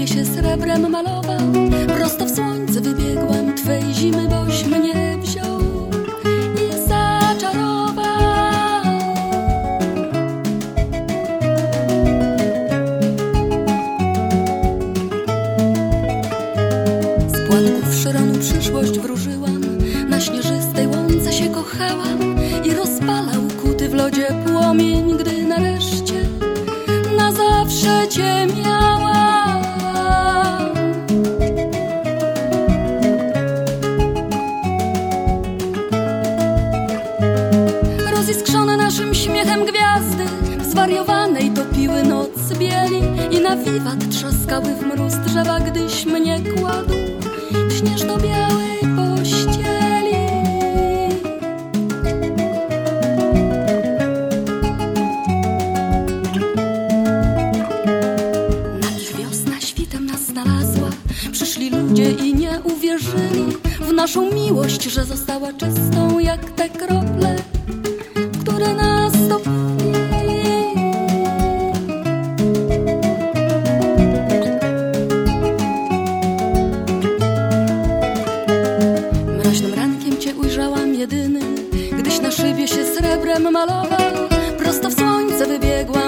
niebie się srebrem malował. Prosto w słońce wybiegłam Twej zimy, boś mnie wziął I zaczarował. Z płatków szronu przyszłość wróżyłam. Na śnieżystej łące się kochałam I rozpalał kuty w lodzie płomień Gdy nareszcie na zawsze Cię Roziskrzone naszym śmiechem gwiazdy Zwariowanej topiły noc bieli. I na wiwat trzaskały w mróz drzewa Gdyś mnie kładł w śnieżno-białej pościeli. Na nich wiosna świtem nas znalazła. Przyszli ludzie i nie uwierzyli W naszą miłość, że została czystą jak dziewczyny Gdyś na szybie się srebrem malował Prosto w słońce wybiegła